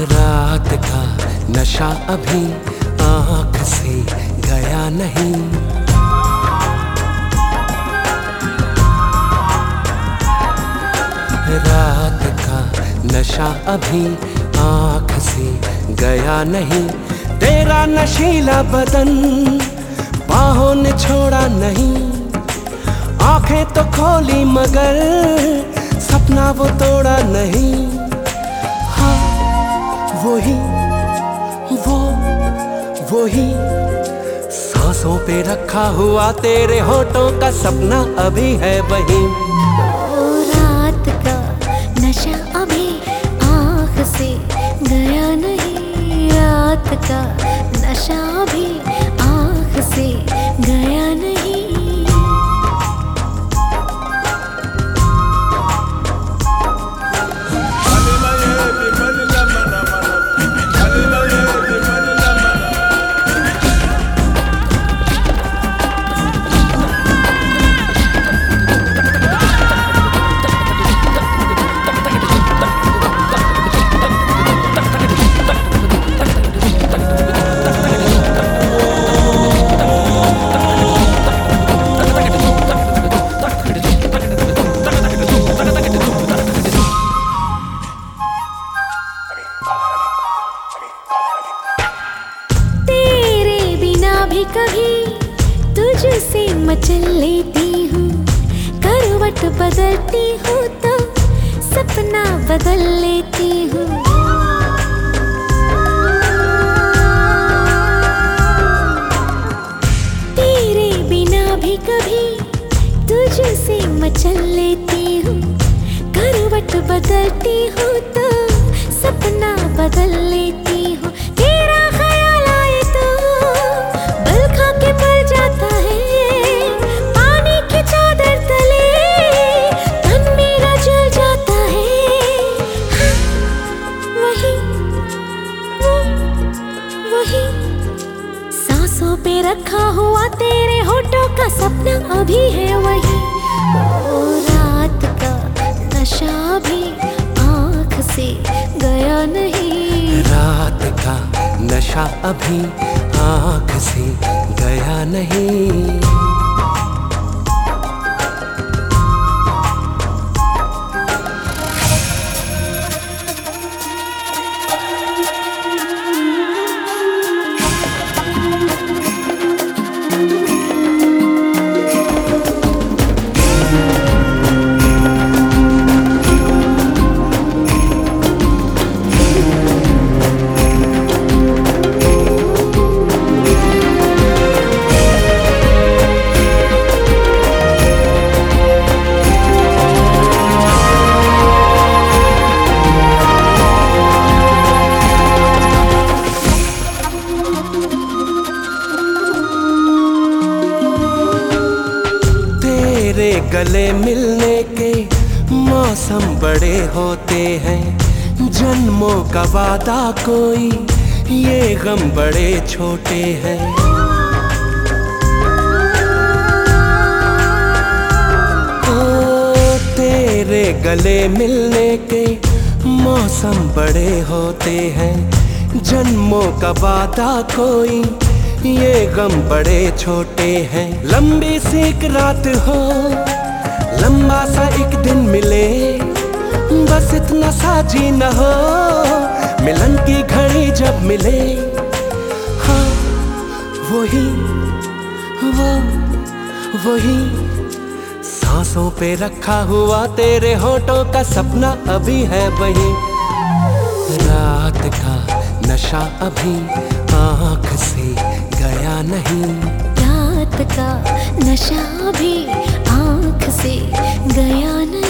रात का नशा अभी आँख से गया नहीं। रात का नशा अभी आँख से गया नहीं। तेरा नशीला बदन बाहों ने छोड़ा नहीं। आँखें तो खोली मगर सपना वो तोड़ा नहीं। वही, वो, वही। सांसों पे रखा हुआ तेरे होठों का सपना अभी है वही। रात का नशा अभी आँख से गया नहीं, रात का नशा कभी तुझसे मचल लेती हूँ। करवट बदलती हूँ तो सपना बदल लेती हूँ। तेरे बिना भी कभी तुझसे मचल लेती हूँ। करवट बदलती हूँ तो सपना बदल लेती सांसों पे रखा हुआ तेरे होठों का सपना अभी है वही। ओ रात का नशा भी आँख से गया नहीं। रात का नशा अभी आँख से गया नहीं। गले मिलने के मौसम बड़े होते हैं। जन्मों का वादा कोई, ये गम बड़े छोटे हैं। तेरे गले मिलने के मौसम बड़े होते हैं। जन्मों का वादा कोई ये गम बड़े छोटे हैं। लंबी सी एक रात हो, लंबा सा एक दिन मिले। बस इतना सा जी न हो, मिलन की घड़ी जब मिले। हाँ वही, वो, वही सांसों पे रखा हुआ तेरे होठों का सपना अभी है वही। रात का नशा अभी से गया नहीं। रात का नशा भी आँख से गया नहीं।